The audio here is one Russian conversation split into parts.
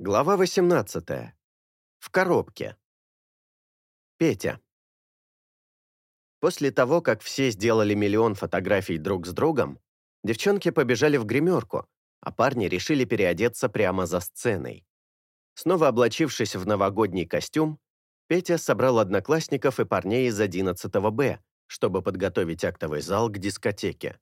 Глава 18. В коробке. Петя. После того, как все сделали миллион фотографий друг с другом, девчонки побежали в гримерку, а парни решили переодеться прямо за сценой. Снова облачившись в новогодний костюм, Петя собрал одноклассников и парней из 11 Б, чтобы подготовить актовый зал к дискотеке.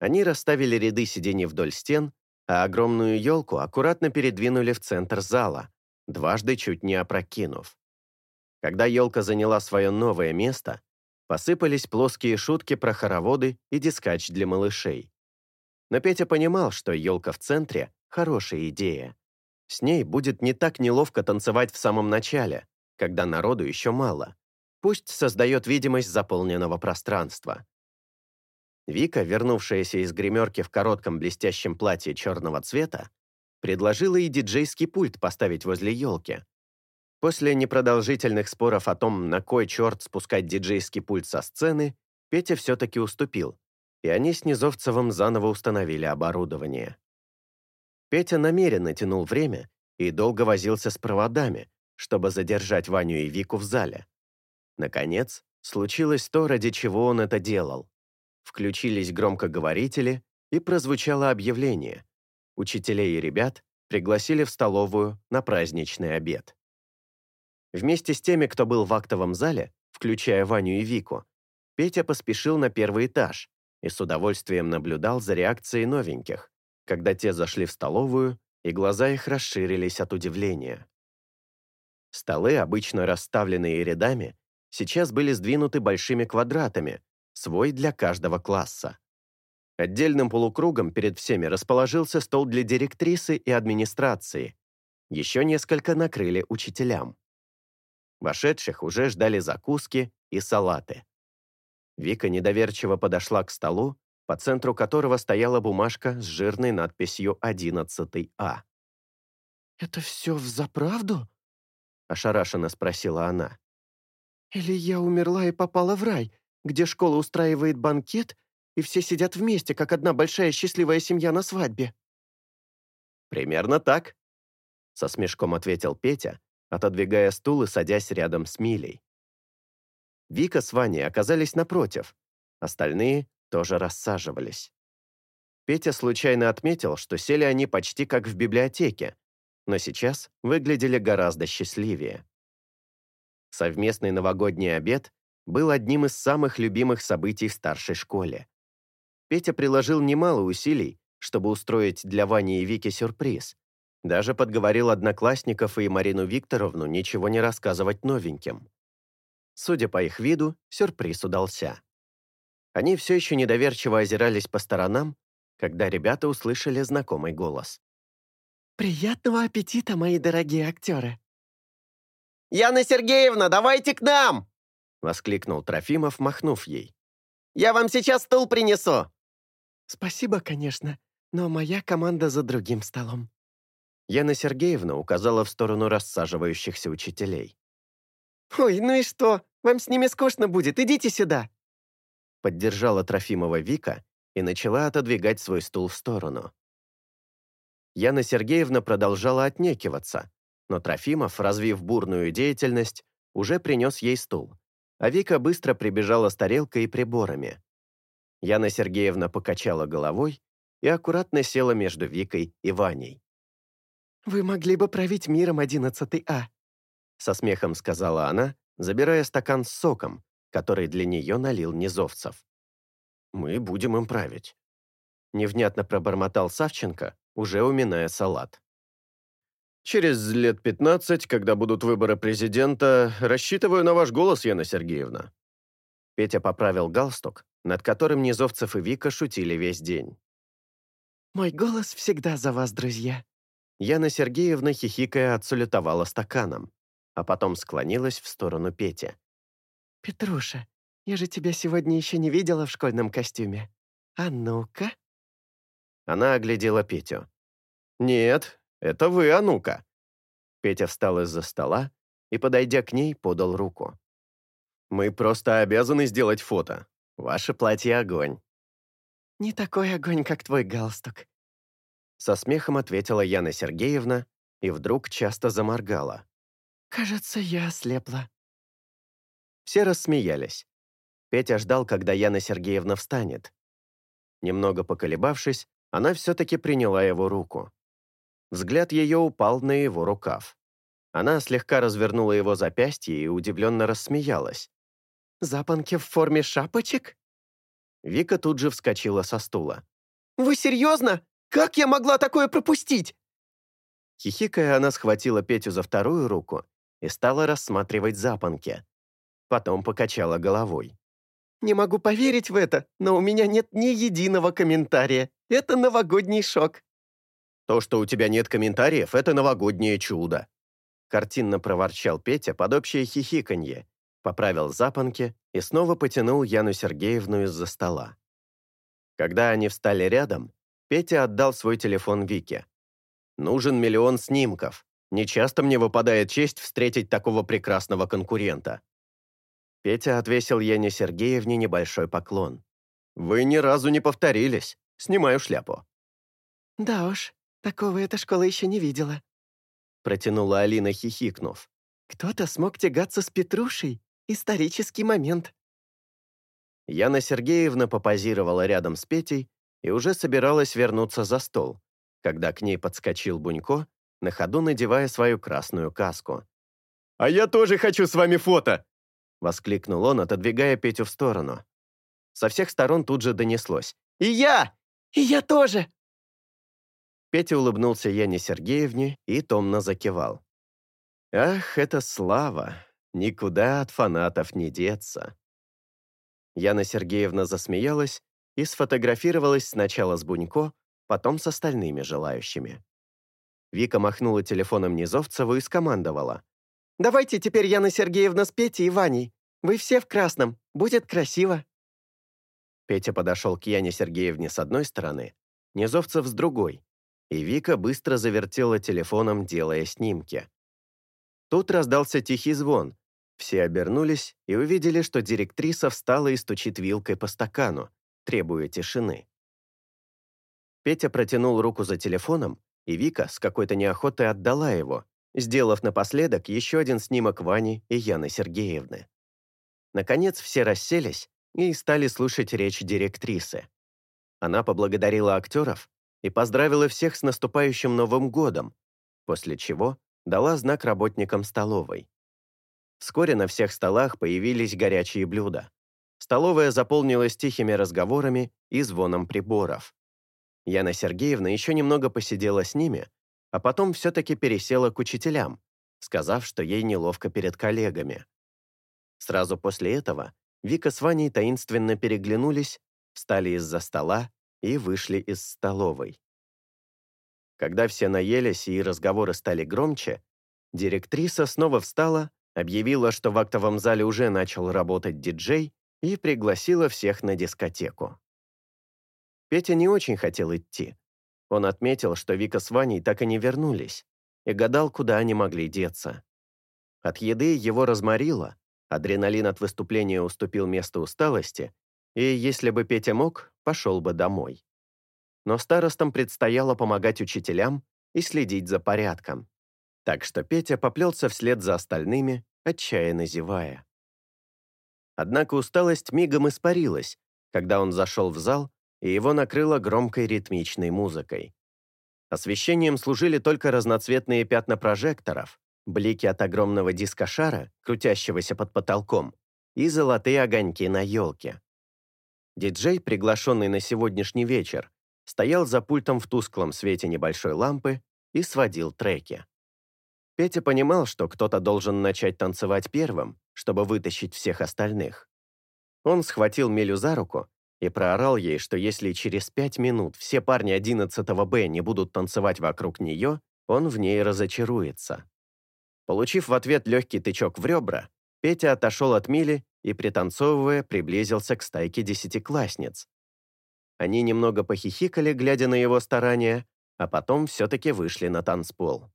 Они расставили ряды сидений вдоль стен, а огромную елку аккуратно передвинули в центр зала, дважды чуть не опрокинув. Когда елка заняла свое новое место, посыпались плоские шутки про хороводы и дискач для малышей. Но Петя понимал, что елка в центре — хорошая идея. С ней будет не так неловко танцевать в самом начале, когда народу еще мало. Пусть создает видимость заполненного пространства. Вика, вернувшаяся из гримерки в коротком блестящем платье черного цвета, предложила и диджейский пульт поставить возле елки. После непродолжительных споров о том, на кой черт спускать диджейский пульт со сцены, Петя все-таки уступил, и они с Низовцевым заново установили оборудование. Петя намеренно тянул время и долго возился с проводами, чтобы задержать Ваню и Вику в зале. Наконец, случилось то, ради чего он это делал. Включились громкоговорители, и прозвучало объявление. Учителей и ребят пригласили в столовую на праздничный обед. Вместе с теми, кто был в актовом зале, включая Ваню и Вику, Петя поспешил на первый этаж и с удовольствием наблюдал за реакцией новеньких, когда те зашли в столовую, и глаза их расширились от удивления. Столы, обычно расставленные рядами, сейчас были сдвинуты большими квадратами, свой для каждого класса. Отдельным полукругом перед всеми расположился стол для директрисы и администрации. Еще несколько накрыли учителям. Вошедших уже ждали закуски и салаты. Вика недоверчиво подошла к столу, по центру которого стояла бумажка с жирной надписью 11А. «Это все взаправду?» – ошарашенно спросила она. «Или я умерла и попала в рай, где школа устраивает банкет, и все сидят вместе, как одна большая счастливая семья на свадьбе». «Примерно так», — со смешком ответил Петя, отодвигая стул и садясь рядом с Милей. Вика с Ваней оказались напротив, остальные тоже рассаживались. Петя случайно отметил, что сели они почти как в библиотеке, но сейчас выглядели гораздо счастливее. Совместный новогодний обед был одним из самых любимых событий в старшей школе. Петя приложил немало усилий, чтобы устроить для Вани и Вики сюрприз. Даже подговорил одноклассников и Марину Викторовну ничего не рассказывать новеньким. Судя по их виду, сюрприз удался. Они все еще недоверчиво озирались по сторонам, когда ребята услышали знакомый голос. «Приятного аппетита, мои дорогие актеры!» «Яна Сергеевна, давайте к нам!» — воскликнул Трофимов, махнув ей. «Я вам сейчас стул принесу!» «Спасибо, конечно, но моя команда за другим столом». Яна Сергеевна указала в сторону рассаживающихся учителей. «Ой, ну и что? Вам с ними скучно будет, идите сюда!» Поддержала Трофимова Вика и начала отодвигать свой стул в сторону. Яна Сергеевна продолжала отнекиваться, но Трофимов, развив бурную деятельность, уже принес ей стул, а Вика быстро прибежала с тарелкой и приборами. Яна Сергеевна покачала головой и аккуратно села между Викой и Ваней. «Вы могли бы править миром, одиннадцатый А», со смехом сказала она, забирая стакан с соком, который для нее налил Низовцев. «Мы будем им править», — невнятно пробормотал Савченко, уже уминая салат. Через лет 15, когда будут выборы президента, рассчитываю на ваш голос, Яна Сергеевна». Петя поправил галстук, над которым Низовцев и Вика шутили весь день. «Мой голос всегда за вас, друзья». Яна Сергеевна, хихикая, отсалютовала стаканом, а потом склонилась в сторону Пети. «Петруша, я же тебя сегодня еще не видела в школьном костюме. А ну-ка». Она оглядела Петю. «Нет, «Это вы, а ну-ка!» Петя встал из-за стола и, подойдя к ней, подал руку. «Мы просто обязаны сделать фото. Ваше платье — огонь». «Не такой огонь, как твой галстук», со смехом ответила Яна Сергеевна и вдруг часто заморгала. «Кажется, я ослепла». Все рассмеялись. Петя ждал, когда Яна Сергеевна встанет. Немного поколебавшись, она все-таки приняла его руку. Взгляд ее упал на его рукав. Она слегка развернула его запястье и удивленно рассмеялась. «Запонки в форме шапочек?» Вика тут же вскочила со стула. «Вы серьезно? Как я могла такое пропустить?» Хихикая, она схватила Петю за вторую руку и стала рассматривать запонки. Потом покачала головой. «Не могу поверить в это, но у меня нет ни единого комментария. Это новогодний шок». «То, что у тебя нет комментариев, это новогоднее чудо», картинно проворчал Петя под общее хихиканье, поправил запонки и снова потянул Яну Сергеевну из-за стола. Когда они встали рядом, Петя отдал свой телефон Вике. «Нужен миллион снимков. Нечасто мне выпадает честь встретить такого прекрасного конкурента». Петя отвесил Яне Сергеевне небольшой поклон. «Вы ни разу не повторились. Снимаю шляпу». «Да уж, такого эта школа еще не видела», протянула Алина, хихикнув. «Кто-то смог тягаться с Петрушей. Исторический момент». Яна Сергеевна попозировала рядом с Петей и уже собиралась вернуться за стол, когда к ней подскочил Бунько, на ходу надевая свою красную каску. «А я тоже хочу с вами фото!» — воскликнул он, отодвигая Петю в сторону. Со всех сторон тут же донеслось. «И я! И я тоже!» Петя улыбнулся Яне Сергеевне и томно закивал. «Ах, это слава! Никуда от фанатов не деться!» Яна Сергеевна засмеялась и сфотографировалась сначала с Бунько, потом с остальными желающими. Вика махнула телефоном Низовцеву и скомандовала. «Давайте теперь Яна Сергеевна с Петей и Ваней. Вы все в красном. Будет красиво». Петя подошел к Яне Сергеевне с одной стороны, Низовцев с другой, и Вика быстро завертела телефоном, делая снимки. Тут раздался тихий звон. Все обернулись и увидели, что директриса встала и стучит вилкой по стакану, требуя тишины. Петя протянул руку за телефоном, и Вика с какой-то неохотой отдала его, сделав напоследок еще один снимок Вани и Яны Сергеевны. Наконец все расселись и стали слушать речь директрисы. Она поблагодарила актеров и поздравила всех с наступающим Новым годом, после чего дала знак работникам столовой. Вскоре на всех столах появились горячие блюда. Столовая заполнилась тихими разговорами и звоном приборов. Яна Сергеевна еще немного посидела с ними, а потом все-таки пересела к учителям, сказав, что ей неловко перед коллегами. Сразу после этого Вика с Ваней таинственно переглянулись, встали из-за стола и вышли из столовой. Когда все наелись и разговоры стали громче, директриса снова встала, объявила, что в актовом зале уже начал работать диджей и пригласила всех на дискотеку. Петя не очень хотел идти. Он отметил, что Вика с Ваней так и не вернулись, и гадал, куда они могли деться. От еды его разморило, адреналин от выступления уступил место усталости, и если бы Петя мог, пошел бы домой. Но старостам предстояло помогать учителям и следить за порядком. Так что Петя поплелся вслед за остальными, отчаянно зевая. Однако усталость мигом испарилась, когда он зашел в зал, и его накрыло громкой ритмичной музыкой. Освещением служили только разноцветные пятна прожекторов, блики от огромного дискошара, крутящегося под потолком, и золотые огоньки на елке. Диджей, приглашенный на сегодняшний вечер, стоял за пультом в тусклом свете небольшой лампы и сводил треки. Петя понимал, что кто-то должен начать танцевать первым, чтобы вытащить всех остальных. Он схватил Милю за руку и проорал ей, что если через пять минут все парни 11 Б не будут танцевать вокруг нее, он в ней разочаруется. Получив в ответ легкий тычок в ребра, Петя отошел от Мили и, пританцовывая, приблизился к стайке десятиклассниц. Они немного похихикали, глядя на его старания, а потом все-таки вышли на танцпол.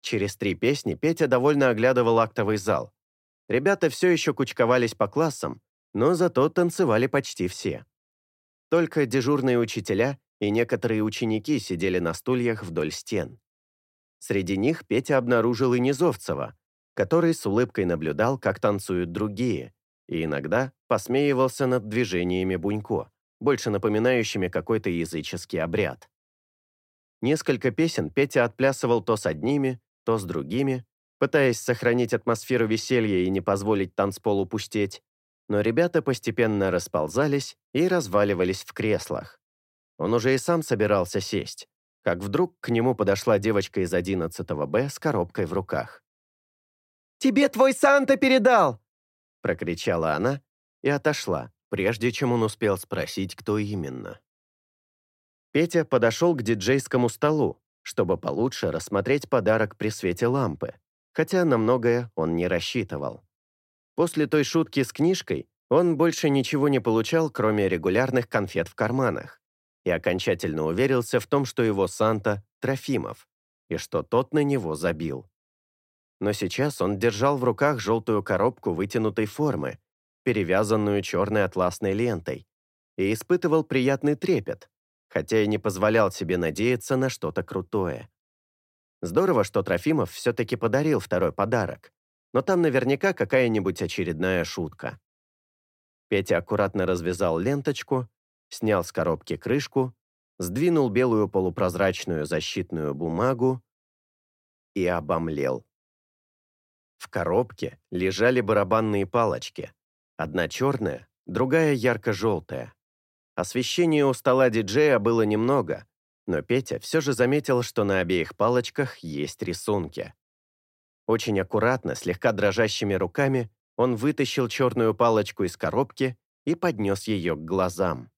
Через три песни Петя довольно оглядывал актовый зал. Ребята все еще кучковались по классам, но зато танцевали почти все. Только дежурные учителя и некоторые ученики сидели на стульях вдоль стен. Среди них Петя обнаружил и Низовцева, который с улыбкой наблюдал, как танцуют другие, и иногда посмеивался над движениями Бунько, больше напоминающими какой-то языческий обряд. Несколько песен Петя отплясывал то с одними, то с другими, пытаясь сохранить атмосферу веселья и не позволить танцполу пустеть, но ребята постепенно расползались и разваливались в креслах. Он уже и сам собирался сесть, как вдруг к нему подошла девочка из 11 Б с коробкой в руках. «Тебе твой Санта передал!» прокричала она и отошла, прежде чем он успел спросить, кто именно. Петя подошел к диджейскому столу, чтобы получше рассмотреть подарок при свете лампы, хотя на многое он не рассчитывал. После той шутки с книжкой он больше ничего не получал, кроме регулярных конфет в карманах, и окончательно уверился в том, что его Санта — Трофимов, и что тот на него забил. Но сейчас он держал в руках желтую коробку вытянутой формы, перевязанную черной атласной лентой, и испытывал приятный трепет, хотя и не позволял себе надеяться на что-то крутое. Здорово, что Трофимов все-таки подарил второй подарок, но там наверняка какая-нибудь очередная шутка. Петя аккуратно развязал ленточку, снял с коробки крышку, сдвинул белую полупрозрачную защитную бумагу и обомлел. В коробке лежали барабанные палочки. Одна черная, другая ярко-желтая. Освещения у стола диджея было немного, но Петя все же заметил, что на обеих палочках есть рисунки. Очень аккуратно, слегка дрожащими руками, он вытащил черную палочку из коробки и поднес ее к глазам.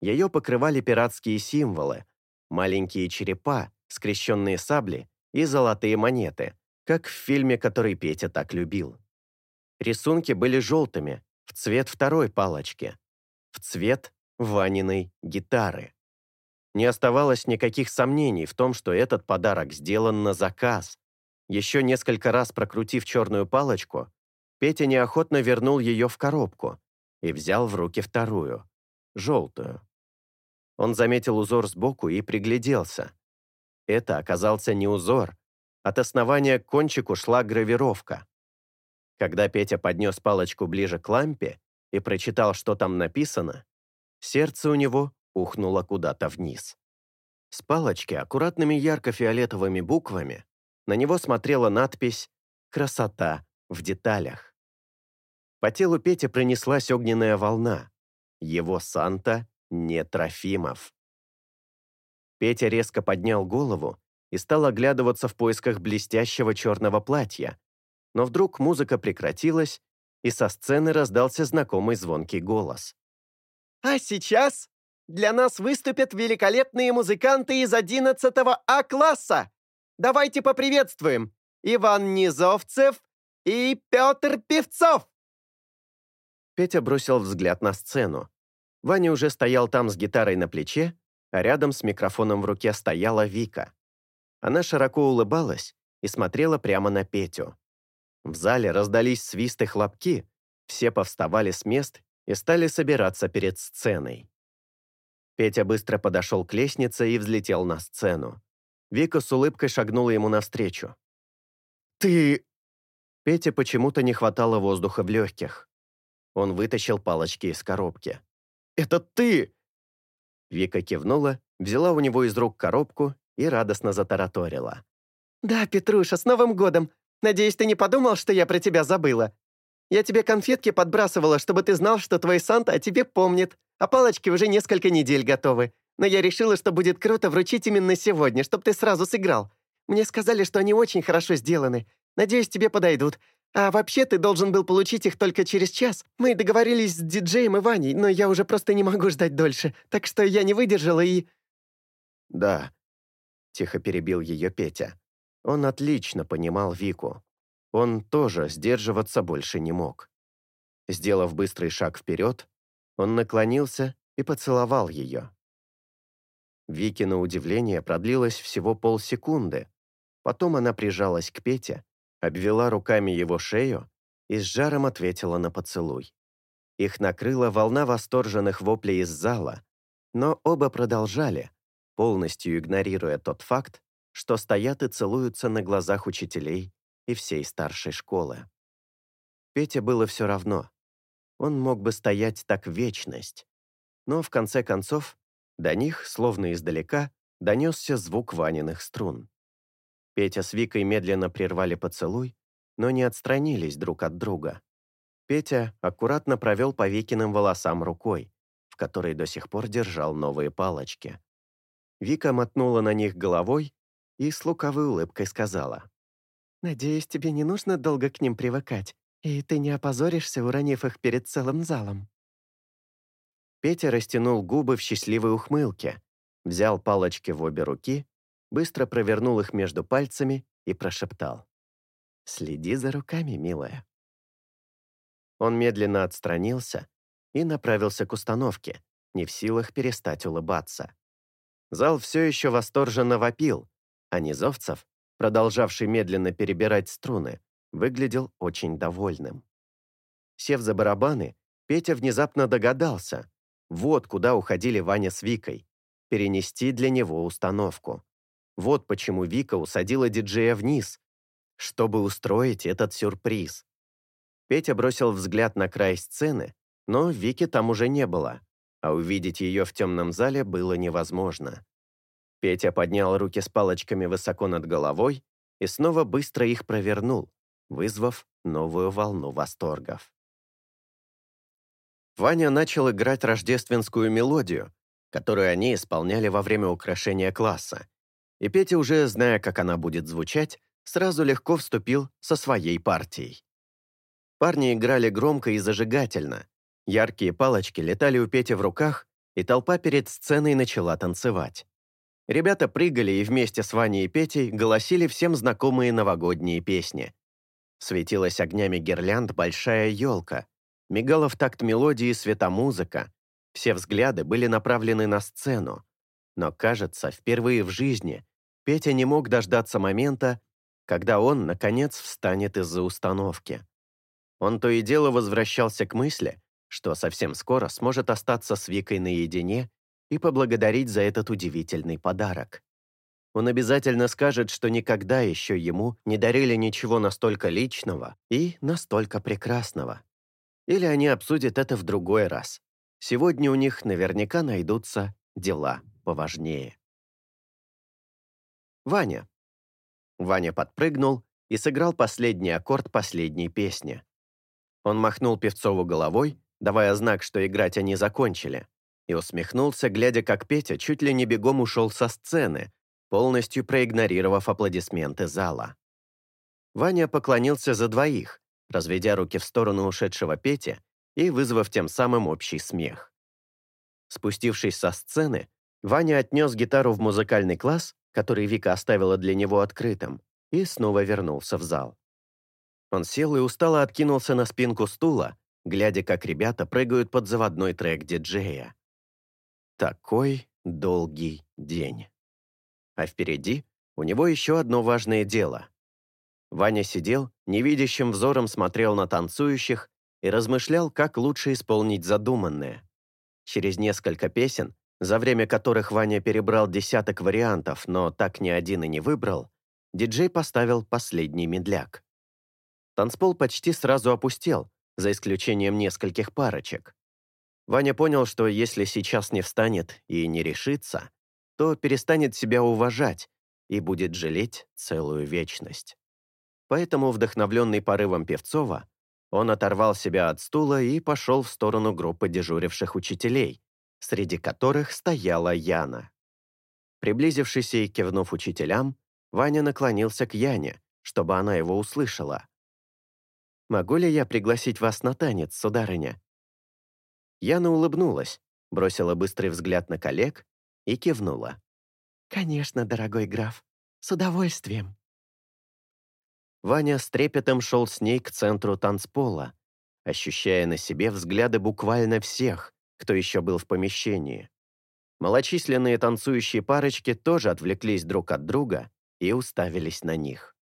Ее покрывали пиратские символы, маленькие черепа, скрещенные сабли и золотые монеты, как в фильме, который Петя так любил. Рисунки были желтыми, в цвет второй палочки, в цвет Ваниной гитары. Не оставалось никаких сомнений в том, что этот подарок сделан на заказ, еще несколько раз прокрутив черную палочку, Петя неохотно вернул ее в коробку и взял в руки вторую, желтую. Он заметил узор сбоку и пригляделся. Это оказался не узор. От основания к кончику шла гравировка. Когда Петя поднес палочку ближе к лампе и прочитал, что там написано, сердце у него ухнуло куда-то вниз. С палочки аккуратными ярко-фиолетовыми буквами на него смотрела надпись «Красота в деталях». По телу Пети пронеслась огненная волна. Его Санта не Трофимов. Петя резко поднял голову и стал оглядываться в поисках блестящего черного платья. Но вдруг музыка прекратилась, и со сцены раздался знакомый звонкий голос. «А сейчас для нас выступят великолепные музыканты из 11 А-класса! Давайте поприветствуем! Иван Низовцев и Петр Певцов!» Петя бросил взгляд на сцену. Ваня уже стоял там с гитарой на плече, а рядом с микрофоном в руке стояла Вика. Она широко улыбалась и смотрела прямо на Петю. В зале раздались свисты хлопки, все повставали с мест и стали собираться перед сценой. Петя быстро подошел к лестнице и взлетел на сцену. Вика с улыбкой шагнула ему навстречу. «Ты...» Пете почему-то не хватало воздуха в легких. Он вытащил палочки из коробки. «Это ты!» Вика кивнула, взяла у него из рук коробку и радостно затараторила. «Да, Петруша, с Новым годом! Надеюсь, ты не подумал, что я про тебя забыла? Я тебе конфетки подбрасывала, чтобы ты знал, что твой Санта о тебе помнит, а палочки уже несколько недель готовы но я решила, что будет круто вручить именно сегодня, чтобы ты сразу сыграл. Мне сказали, что они очень хорошо сделаны. Надеюсь, тебе подойдут. А вообще, ты должен был получить их только через час. Мы договорились с диджеем и Ваней, но я уже просто не могу ждать дольше, так что я не выдержала и...» «Да», — тихо перебил ее Петя. Он отлично понимал Вику. Он тоже сдерживаться больше не мог. Сделав быстрый шаг вперед, он наклонился и поцеловал ее. Вики, на удивление, продлилось всего полсекунды. Потом она прижалась к Пете, обвела руками его шею и с жаром ответила на поцелуй. Их накрыла волна восторженных воплей из зала, но оба продолжали, полностью игнорируя тот факт, что стоят и целуются на глазах учителей и всей старшей школы. Пете было все равно. Он мог бы стоять так вечность. Но, в конце концов, до них, словно издалека, донесся звук Ваниных струн. Петя с Викой медленно прервали поцелуй, но не отстранились друг от друга. Петя аккуратно провел по Викиным волосам рукой, в которой до сих пор держал новые палочки. Вика мотнула на них головой и с лукавой улыбкой сказала. «Надеюсь, тебе не нужно долго к ним привыкать, и ты не опозоришься, уронив их перед целым залом». Петя растянул губы в счастливой ухмылке, взял палочки в обе руки, быстро провернул их между пальцами и прошептал. «Следи за руками, милая». Он медленно отстранился и направился к установке, не в силах перестать улыбаться. Зал все еще восторженно вопил, а Низовцев, продолжавший медленно перебирать струны, выглядел очень довольным. Сев за барабаны, Петя внезапно догадался, вот куда уходили Ваня с Викой, перенести для него установку. Вот почему Вика усадила диджея вниз, чтобы устроить этот сюрприз. Петя бросил взгляд на край сцены, но Вики там уже не было, а увидеть ее в темном зале было невозможно. Петя поднял руки с палочками высоко над головой и снова быстро их провернул, вызвав новую волну восторгов. Ваня начал играть рождественскую мелодию, которую они исполняли во время украшения класса, и Петя, уже зная, как она будет звучать, сразу легко вступил со своей партией. Парни играли громко и зажигательно, яркие палочки летали у Пети в руках, и толпа перед сценой начала танцевать. Ребята прыгали и вместе с Ваней и Петей голосили всем знакомые новогодние песни. Светилась огнями гирлянд большая елка, мигала в такт мелодии светомузыка, все взгляды были направлены на сцену. Но, кажется, впервые в жизни Петя не мог дождаться момента, когда он, наконец, встанет из-за установки. Он то и дело возвращался к мысли, что совсем скоро сможет остаться с Викой наедине и поблагодарить за этот удивительный подарок. Он обязательно скажет, что никогда еще ему не дарили ничего настолько личного и настолько прекрасного. Или они обсудят это в другой раз. Сегодня у них наверняка найдутся дела поважнее. Ваня. Ваня подпрыгнул и сыграл последний аккорд последней песни. Он махнул Певцову головой, давая знак, что играть они закончили и усмехнулся, глядя, как Петя чуть ли не бегом ушел со сцены, полностью проигнорировав аплодисменты зала. Ваня поклонился за двоих, разведя руки в сторону ушедшего Пети и вызвав тем самым общий смех. Спустившись со сцены, Ваня отнес гитару в музыкальный класс, который Вика оставила для него открытым, и снова вернулся в зал. Он сел и устало откинулся на спинку стула, глядя, как ребята прыгают под заводной трек диджея. Такой долгий день. А впереди у него еще одно важное дело. Ваня сидел, невидящим взором смотрел на танцующих и размышлял, как лучше исполнить задуманное. Через несколько песен, за время которых Ваня перебрал десяток вариантов, но так ни один и не выбрал, диджей поставил последний медляк. Танцпол почти сразу опустел, за исключением нескольких парочек. Ваня понял, что если сейчас не встанет и не решится, то перестанет себя уважать и будет жалеть целую вечность. Поэтому, вдохновленный порывом Певцова, он оторвал себя от стула и пошел в сторону группы дежуривших учителей, среди которых стояла Яна. Приблизившись и кивнув учителям, Ваня наклонился к Яне, чтобы она его услышала. «Могу ли я пригласить вас на танец, сударыня?» Яна улыбнулась, бросила быстрый взгляд на коллег и кивнула. «Конечно, дорогой граф, с удовольствием». Ваня с трепетом шел с ней к центру танцпола, ощущая на себе взгляды буквально всех, кто еще был в помещении. Малочисленные танцующие парочки тоже отвлеклись друг от друга и уставились на них.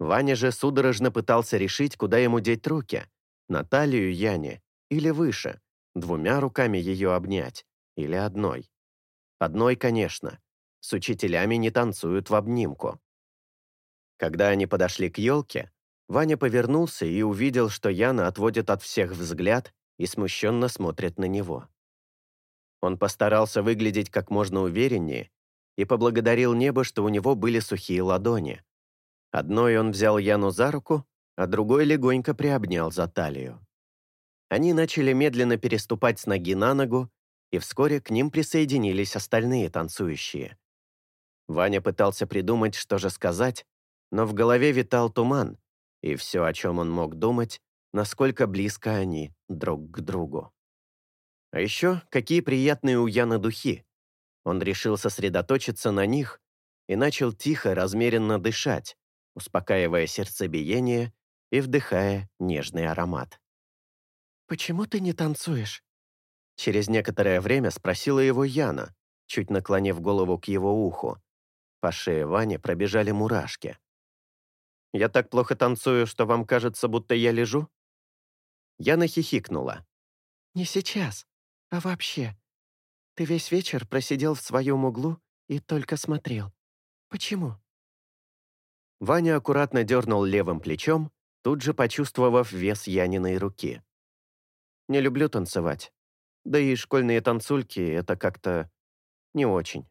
Ваня же судорожно пытался решить, куда ему деть руки, на талию Яне или выше, Двумя руками ее обнять или одной? Одной, конечно. с учителями не танцуют в обнимку. Когда они подошли к елке, Ваня повернулся и увидел, что Яна отводит от всех взгляд и смущенно смотрит на него. Он постарался выглядеть как можно увереннее и поблагодарил небо, что у него были сухие ладони. Одной он взял Яну за руку, а другой легонько приобнял за талию. Они начали медленно переступать с ноги на ногу, и вскоре к ним присоединились остальные танцующие. Ваня пытался придумать, что же сказать, но в голове витал туман, и все, о чем он мог думать, насколько близко они друг к другу. А еще, какие приятные у Яны духи. Он решил сосредоточиться на них и начал тихо, размеренно дышать, успокаивая сердцебиение и вдыхая нежный аромат. «Почему ты не танцуешь?» Через некоторое время спросила его Яна, чуть наклонив голову к его уху. По шее Вани пробежали мурашки. «Я так плохо танцую, что вам кажется, будто я лежу?» Яна хихикнула. «Не сейчас, а вообще. Ты весь вечер просидел в своем углу и только смотрел. Почему?» Ваня аккуратно дернул левым плечом, тут же почувствовав вес Яниной руки. «Не люблю танцевать. Да и школьные танцульки — это как-то не очень.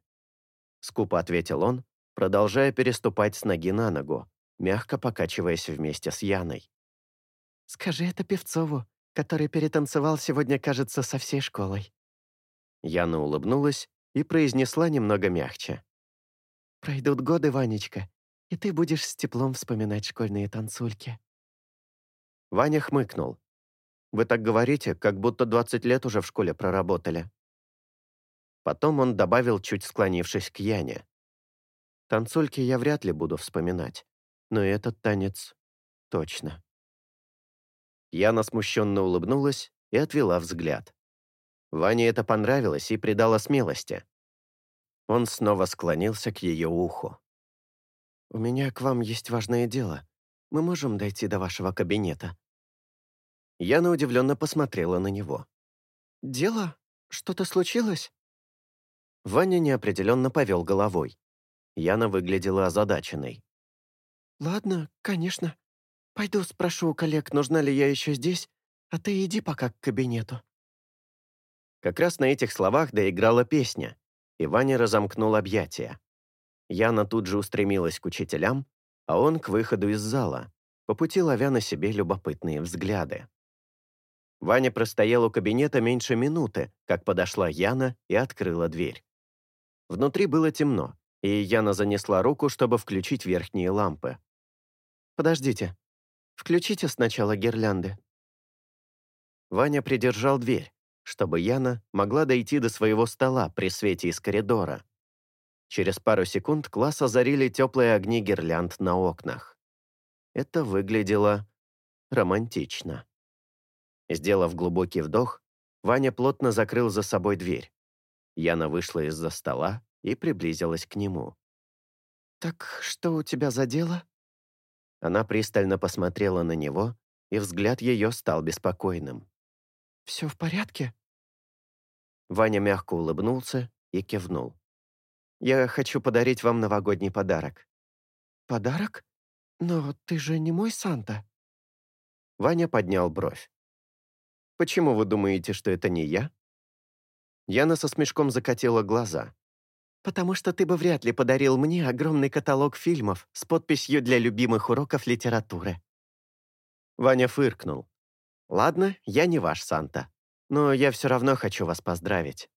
Скупо ответил он, продолжая переступать с ноги на ногу, мягко покачиваясь вместе с Яной. «Скажи это Певцову, который перетанцевал сегодня, кажется, со всей школой». Яна улыбнулась и произнесла немного мягче. «Пройдут годы, Ванечка, и ты будешь с теплом вспоминать школьные танцульки». Ваня хмыкнул. «Вы так говорите, как будто 20 лет уже в школе проработали». Потом он добавил, чуть склонившись к Яне. «Танцульки я вряд ли буду вспоминать, но этот танец точно». Яна смущенно улыбнулась и отвела взгляд. Ване это понравилось и придало смелости. Он снова склонился к ее уху. «У меня к вам есть важное дело. Мы можем дойти до вашего кабинета?» Яна удивленно посмотрела на него. «Дело? Что-то случилось?» Ваня неопределенно повел головой. Яна выглядела озадаченной. «Ладно, конечно. Пойду спрошу у коллег, нужна ли я еще здесь, а ты иди пока к кабинету». Как раз на этих словах доиграла песня, и Ваня разомкнул объятия. Яна тут же устремилась к учителям, а он к выходу из зала, по пути ловя на себе любопытные взгляды. Ваня простоял у кабинета меньше минуты, как подошла Яна и открыла дверь. Внутри было темно, и Яна занесла руку, чтобы включить верхние лампы. «Подождите. Включите сначала гирлянды». Ваня придержал дверь, чтобы Яна могла дойти до своего стола при свете из коридора. Через пару секунд класс озарили теплые огни гирлянд на окнах. Это выглядело романтично. Сделав глубокий вдох, Ваня плотно закрыл за собой дверь. Яна вышла из-за стола и приблизилась к нему. «Так что у тебя за дело?» Она пристально посмотрела на него, и взгляд ее стал беспокойным. «Все в порядке?» Ваня мягко улыбнулся и кивнул. «Я хочу подарить вам новогодний подарок». «Подарок? Но ты же не мой Санта». Ваня поднял бровь. «Почему вы думаете, что это не я?» Яна со смешком закатила глаза. «Потому что ты бы вряд ли подарил мне огромный каталог фильмов с подписью для любимых уроков литературы». Ваня фыркнул. «Ладно, я не ваш Санта, но я все равно хочу вас поздравить».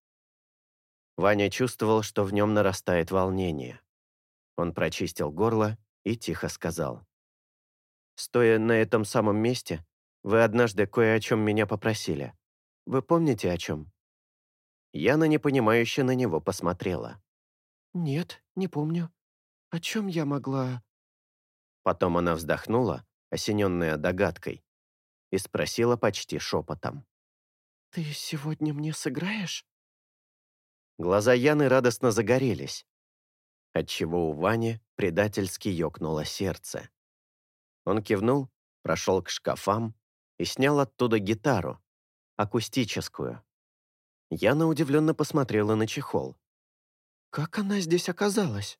Ваня чувствовал, что в нем нарастает волнение. Он прочистил горло и тихо сказал. «Стоя на этом самом месте, вы однажды кое о чем меня попросили. Вы помните о чем?» Яна непонимающе на него посмотрела. «Нет, не помню. О чем я могла...» Потом она вздохнула, осененная догадкой, и спросила почти шепотом. «Ты сегодня мне сыграешь?» Глаза Яны радостно загорелись, отчего у Вани предательски ёкнуло сердце. Он кивнул, прошел к шкафам и снял оттуда гитару, акустическую. Яна удивленно посмотрела на чехол. Как она здесь оказалась?»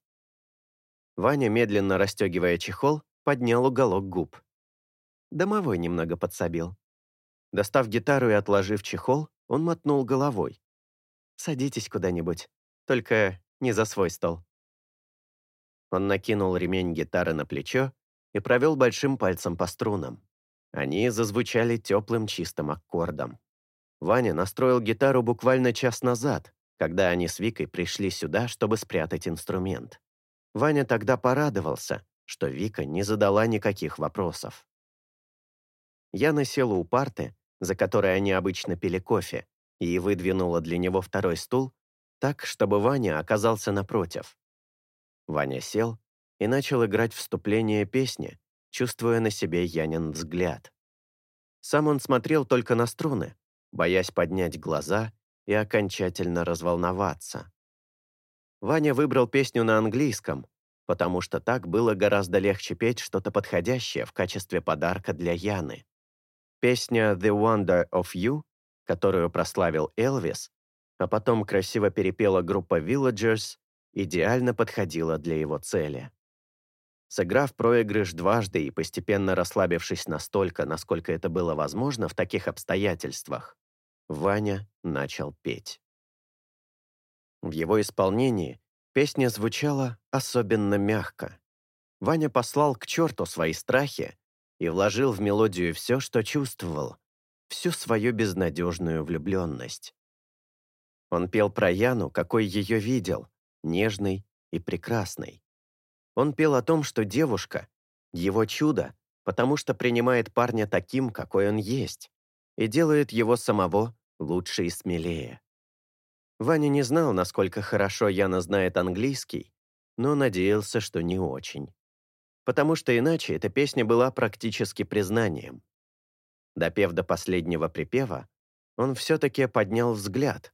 Ваня, медленно расстегивая чехол, поднял уголок губ. Домовой немного подсобил. Достав гитару и отложив чехол, он мотнул головой. «Садитесь куда-нибудь, только не за свой стол». Он накинул ремень гитары на плечо и провел большим пальцем по струнам. Они зазвучали теплым чистым аккордом. Ваня настроил гитару буквально час назад, когда они с Викой пришли сюда, чтобы спрятать инструмент. Ваня тогда порадовался, что Вика не задала никаких вопросов. Яна села у парты, за которой они обычно пили кофе, и выдвинула для него второй стул, так, чтобы Ваня оказался напротив. Ваня сел и начал играть вступление песни, чувствуя на себе Янин взгляд. Сам он смотрел только на струны, боясь поднять глаза и окончательно разволноваться. Ваня выбрал песню на английском, потому что так было гораздо легче петь что-то подходящее в качестве подарка для Яны. Песня «The Wonder of You», которую прославил Элвис, а потом красиво перепела группа Villagers, идеально подходила для его цели. Сыграв проигрыш дважды и постепенно расслабившись настолько, насколько это было возможно в таких обстоятельствах, Ваня начал петь. В его исполнении песня звучала особенно мягко. Ваня послал к черту свои страхи и вложил в мелодию все, что чувствовал, всю свою безнадежную влюбленность. Он пел про Яну, какой ее видел, нежной и прекрасной. Он пел о том, что девушка — его чудо, потому что принимает парня таким, какой он есть, и делает его самого лучше и смелее. Ваня не знал, насколько хорошо Яна знает английский, но надеялся, что не очень. Потому что иначе эта песня была практически признанием. Допев до последнего припева, он все-таки поднял взгляд,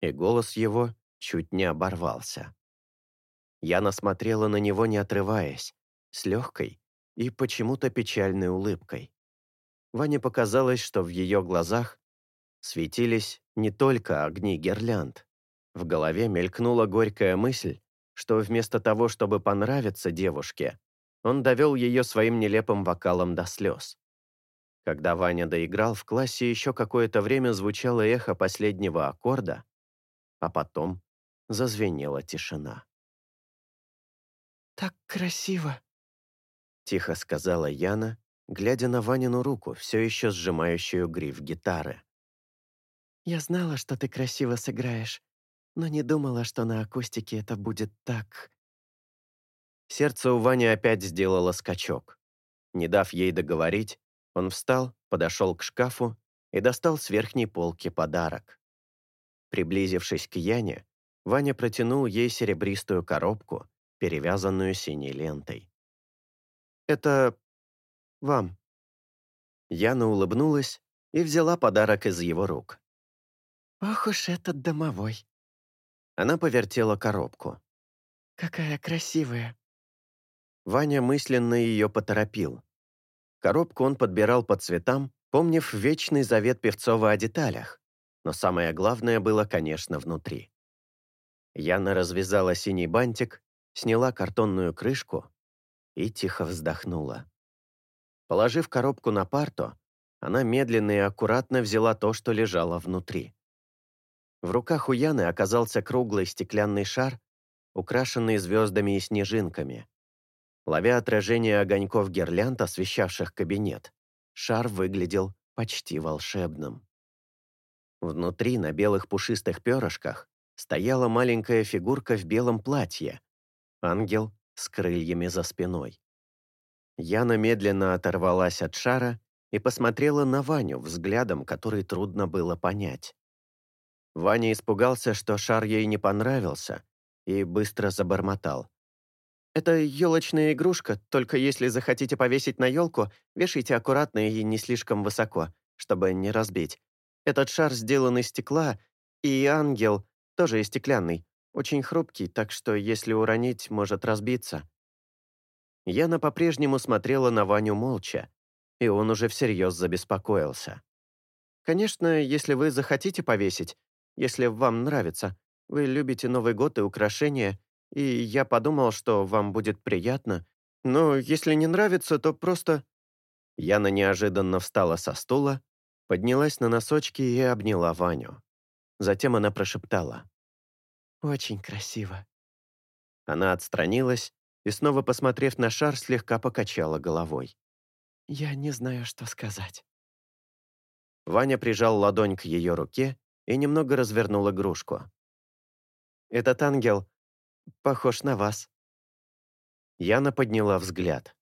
и голос его чуть не оборвался. Яна смотрела на него, не отрываясь, с легкой и почему-то печальной улыбкой. Ване показалось, что в ее глазах светились не только огни гирлянд. В голове мелькнула горькая мысль, что вместо того, чтобы понравиться девушке, он довел ее своим нелепым вокалом до слез. Когда Ваня доиграл, в классе еще какое-то время звучало эхо последнего аккорда, а потом зазвенела тишина. «Так красиво», — тихо сказала Яна, глядя на Ванину руку, все еще сжимающую гриф гитары. «Я знала, что ты красиво сыграешь, но не думала, что на акустике это будет так...» Сердце у Вани опять сделало скачок. Не дав ей договорить, он встал, подошел к шкафу и достал с верхней полки подарок. Приблизившись к Яне, Ваня протянул ей серебристую коробку, перевязанную синей лентой. «Это вам». Яна улыбнулась и взяла подарок из его рук. «Ох уж этот домовой!» Она повертела коробку. «Какая красивая!» Ваня мысленно ее поторопил. Коробку он подбирал по цветам, помнив вечный завет Певцова о деталях, но самое главное было, конечно, внутри. Яна развязала синий бантик, сняла картонную крышку и тихо вздохнула. Положив коробку на парту, она медленно и аккуратно взяла то, что лежало внутри. В руках у Яны оказался круглый стеклянный шар, украшенный звездами и снежинками. Ловя отражение огоньков гирлянд, освещавших кабинет, шар выглядел почти волшебным. Внутри, на белых пушистых перышках, стояла маленькая фигурка в белом платье, ангел с крыльями за спиной. Яна медленно оторвалась от шара и посмотрела на Ваню взглядом, который трудно было понять. Ваня испугался, что шар ей не понравился, и быстро забормотал. «Это елочная игрушка, только если захотите повесить на елку, вешайте аккуратно и не слишком высоко, чтобы не разбить. Этот шар сделан из стекла, и ангел тоже из стеклянный, очень хрупкий, так что если уронить, может разбиться». Яна по-прежнему смотрела на Ваню молча, и он уже всерьез забеспокоился. «Конечно, если вы захотите повесить, если вам нравится, Вы любите Новый год и украшения, и я подумал, что вам будет приятно. Но если не нравится, то просто...» Яна неожиданно встала со стула, поднялась на носочки и обняла Ваню. Затем она прошептала. «Очень красиво». Она отстранилась и, снова посмотрев на шар, слегка покачала головой. «Я не знаю, что сказать». Ваня прижал ладонь к ее руке и немного развернул игрушку. «Этот ангел похож на вас». Яна подняла взгляд.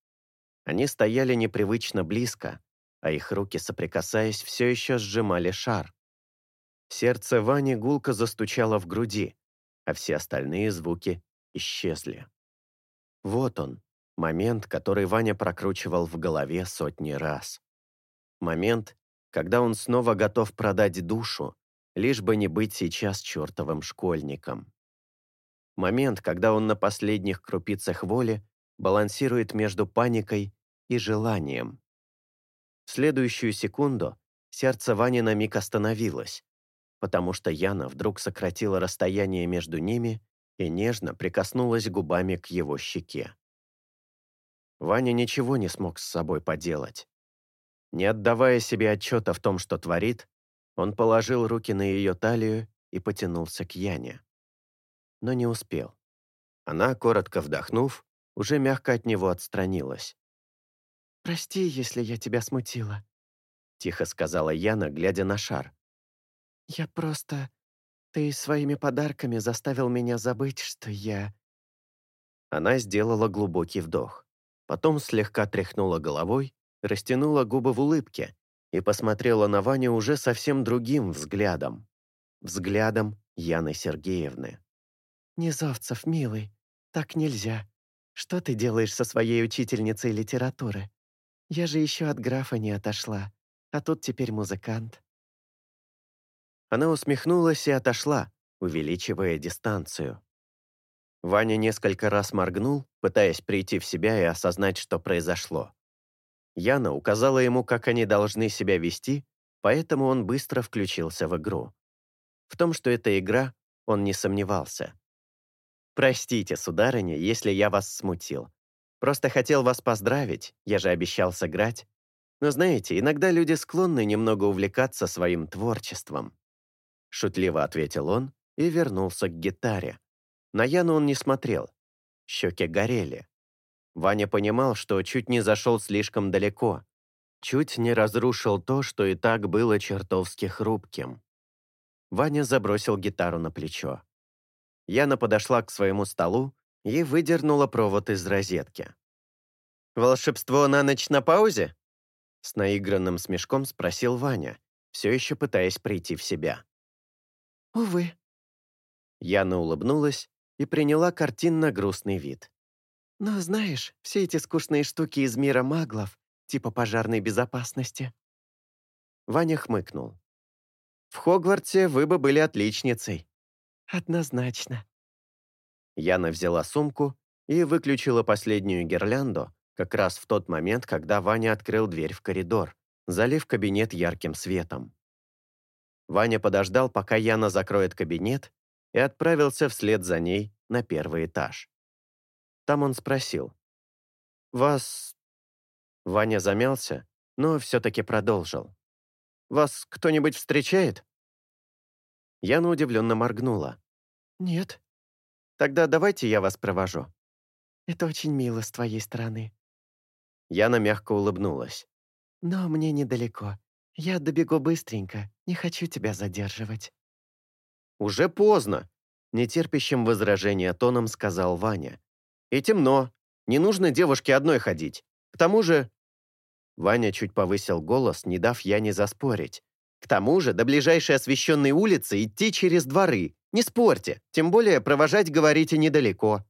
Они стояли непривычно близко, а их руки, соприкасаясь, все еще сжимали шар. Сердце Вани гулко застучало в груди, а все остальные звуки исчезли. Вот он, момент, который Ваня прокручивал в голове сотни раз. Момент, когда он снова готов продать душу, лишь бы не быть сейчас чертовым школьником. Момент, когда он на последних крупицах воли балансирует между паникой и желанием. В следующую секунду сердце Вани на миг остановилось, потому что Яна вдруг сократила расстояние между ними и нежно прикоснулась губами к его щеке. Ваня ничего не смог с собой поделать. Не отдавая себе отчета в том, что творит, он положил руки на ее талию и потянулся к Яне. Но не успел. Она, коротко вдохнув, уже мягко от него отстранилась. «Прости, если я тебя смутила», — тихо сказала Яна, глядя на шар. «Я просто... Ты своими подарками заставил меня забыть, что я...» Она сделала глубокий вдох. Потом слегка тряхнула головой растянула губы в улыбке и посмотрела на Ваню уже совсем другим взглядом. Взглядом Яны Сергеевны. «Низовцев, милый, так нельзя. Что ты делаешь со своей учительницей литературы? Я же еще от графа не отошла, а тут теперь музыкант». Она усмехнулась и отошла, увеличивая дистанцию. Ваня несколько раз моргнул, пытаясь прийти в себя и осознать, что произошло. Яна указала ему, как они должны себя вести, поэтому он быстро включился в игру. В том, что это игра, он не сомневался. «Простите, сударыня, если я вас смутил. Просто хотел вас поздравить, я же обещал сыграть. Но знаете, иногда люди склонны немного увлекаться своим творчеством». Шутливо ответил он и вернулся к гитаре. На Яну он не смотрел. Щеки горели. Ваня понимал, что чуть не зашел слишком далеко, чуть не разрушил то, что и так было чертовски хрупким. Ваня забросил гитару на плечо. Яна подошла к своему столу и выдернула провод из розетки. «Волшебство на ночь на паузе?» С наигранным смешком спросил Ваня, все еще пытаясь прийти в себя. «Увы». Яна улыбнулась и приняла картинно-грустный вид. Но знаешь, все эти скучные штуки из мира маглов, типа пожарной безопасности». Ваня хмыкнул. «В Хогвартсе вы бы были отличницей». «Однозначно». Яна взяла сумку и выключила последнюю гирлянду как раз в тот момент, когда Ваня открыл дверь в коридор, залив кабинет ярким светом. Ваня подождал, пока Яна закроет кабинет, и отправился вслед за ней на первый этаж. Там он спросил. «Вас...» Ваня замялся, но все-таки продолжил. «Вас кто-нибудь встречает?» Яна удивленно моргнула. «Нет». «Тогда давайте я вас провожу». «Это очень мило с твоей стороны». Яна мягко улыбнулась. «Но мне недалеко. Я добегу быстренько. Не хочу тебя задерживать». «Уже поздно», — нетерпящим возражения тоном сказал Ваня. И темно. Не нужно девушке одной ходить. К тому же...» Ваня чуть повысил голос, не дав я не заспорить. «К тому же до ближайшей освещенной улицы идти через дворы. Не спорьте, тем более провожать, говорите, недалеко».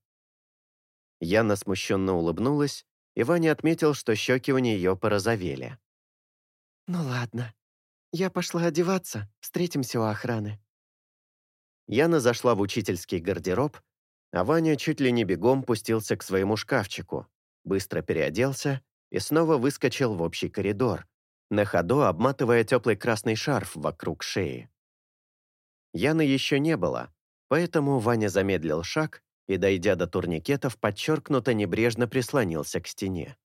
Яна смущенно улыбнулась, и Ваня отметил, что щеки у нее порозовели. «Ну ладно. Я пошла одеваться. Встретимся у охраны». Яна зашла в учительский гардероб а Ваня чуть ли не бегом пустился к своему шкафчику, быстро переоделся и снова выскочил в общий коридор, на ходу обматывая теплый красный шарф вокруг шеи. Яны еще не было, Поэтому Ваня замедлил шаг и, дойдя до турникетов, подчеркнуто небрежно прислонился к стене.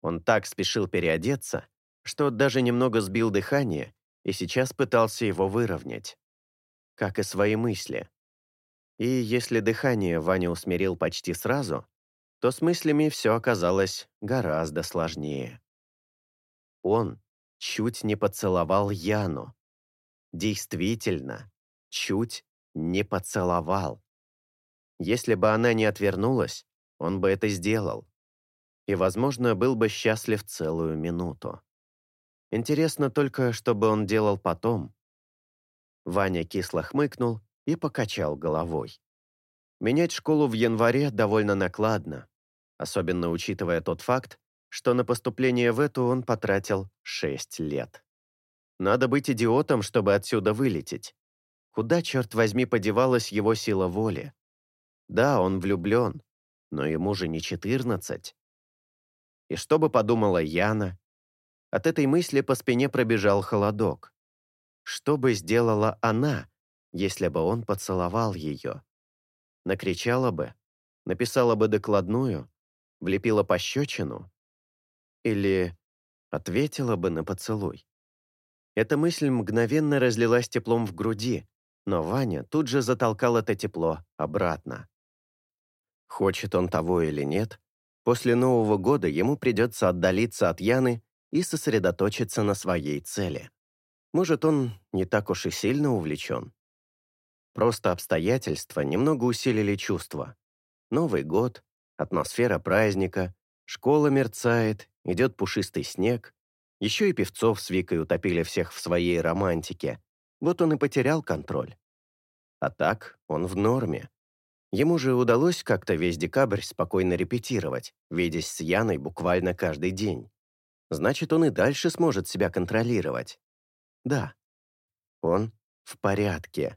Он так спешил переодеться, что даже немного сбил дыхание и сейчас пытался его выровнять. Как и свои мысли. И если дыхание Ваня усмирил почти сразу, то с мыслями все оказалось гораздо сложнее. Он чуть не поцеловал Яну. Действительно, чуть не поцеловал. Если бы она не отвернулась, он бы это сделал. И, возможно, был бы счастлив целую минуту. Интересно только, что бы он делал потом. Ваня кисло хмыкнул и покачал головой. Менять школу в январе довольно накладно, особенно учитывая тот факт, что на поступление в эту он потратил 6 лет. Надо быть идиотом, чтобы отсюда вылететь. Куда, черт возьми, подевалась его сила воли? Да, он влюблен, но ему же не 14. И что бы подумала Яна? От этой мысли по спине пробежал холодок. Что бы сделала она, если бы он поцеловал ее? Накричала бы, написала бы докладную, влепила пощечину? Или ответила бы на поцелуй? Эта мысль мгновенно разлилась теплом в груди, но Ваня тут же затолкал это тепло обратно. Хочет он того или нет, после Нового года ему придется отдалиться от Яны и сосредоточиться на своей цели. Может, он не так уж и сильно увлечен. Просто обстоятельства немного усилили чувства. Новый год, атмосфера праздника, школа мерцает, идет пушистый снег. Еще и певцов с Викой утопили всех в своей романтике. Вот он и потерял контроль. А так он в норме. Ему же удалось как-то весь декабрь спокойно репетировать, видясь с Яной буквально каждый день. Значит, он и дальше сможет себя контролировать. Да, он в порядке.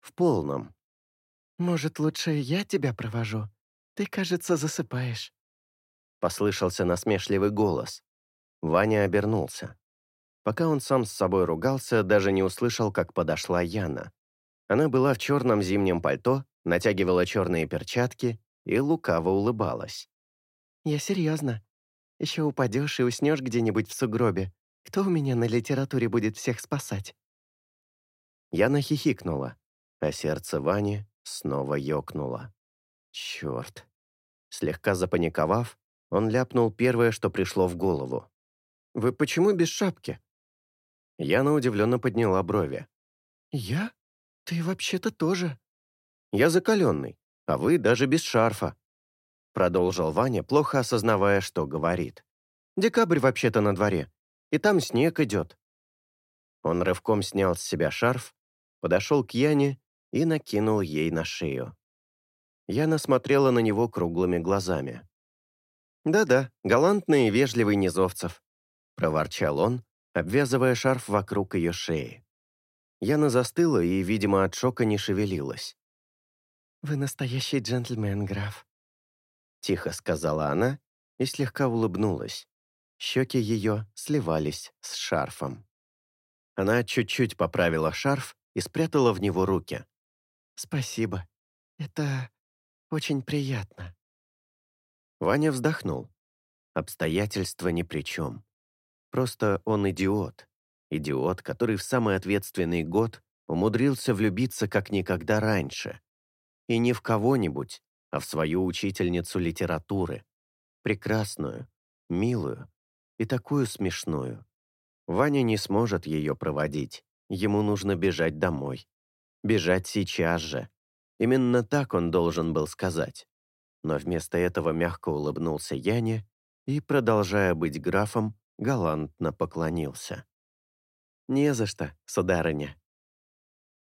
В полном. «Может, лучше я тебя провожу? Ты, кажется, засыпаешь». Послышался насмешливый голос. Ваня обернулся. Пока он сам с собой ругался, даже не услышал, как подошла Яна. Она была в черном зимнем пальто, натягивала черные перчатки и лукаво улыбалась. «Я серьезно. Еще упадешь и уснешь где-нибудь в сугробе. Кто у меня на литературе будет всех спасать?» Яна хихикнула а сердце Вани снова ёкнуло. Черт. Слегка запаниковав, он ляпнул первое, что пришло в голову. «Вы почему без шапки?» Яна удивленно подняла брови. «Я? Ты вообще-то тоже». «Я закаленный, а вы даже без шарфа», продолжил Ваня, плохо осознавая, что говорит. «Декабрь вообще-то на дворе, и там снег идет». Он рывком снял с себя шарф, подошел к Яне и накинул ей на шею. Яна смотрела на него круглыми глазами. «Да-да, галантный и вежливый Низовцев», — проворчал он, обвязывая шарф вокруг ее шеи. Яна застыла и, видимо, от шока не шевелилась. «Вы настоящий джентльмен, граф», — тихо сказала она и слегка улыбнулась. Щеки ее сливались с шарфом. Она чуть-чуть поправила шарф и спрятала в него руки. «Спасибо. Это очень приятно». Ваня вздохнул. Обстоятельства ни при чем. Просто он идиот. Идиот, который в самый ответственный год умудрился влюбиться как никогда раньше. И не в кого-нибудь, а в свою учительницу литературы. Прекрасную, милую и такую смешную. Ваня не сможет ее проводить. Ему нужно бежать домой. Бежать сейчас же. Именно так он должен был сказать. Но вместо этого мягко улыбнулся Яне и, продолжая быть графом, галантно поклонился. «Не за что, сударыня».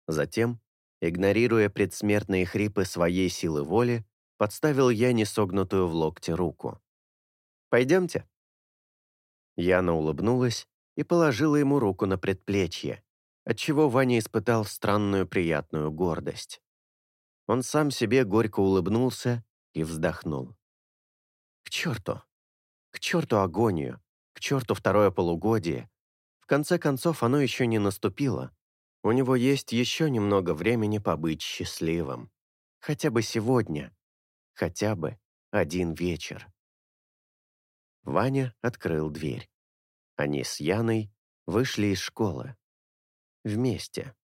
Затем, игнорируя предсмертные хрипы своей силы воли, подставил Яне согнутую в локте руку. «Пойдемте». Яна улыбнулась и положила ему руку на предплечье отчего Ваня испытал странную приятную гордость. Он сам себе горько улыбнулся и вздохнул. К черту! К черту агонию! К черту второе полугодие! В конце концов, оно еще не наступило. У него есть еще немного времени побыть счастливым. Хотя бы сегодня. Хотя бы один вечер. Ваня открыл дверь. Они с Яной вышли из школы. Вместе.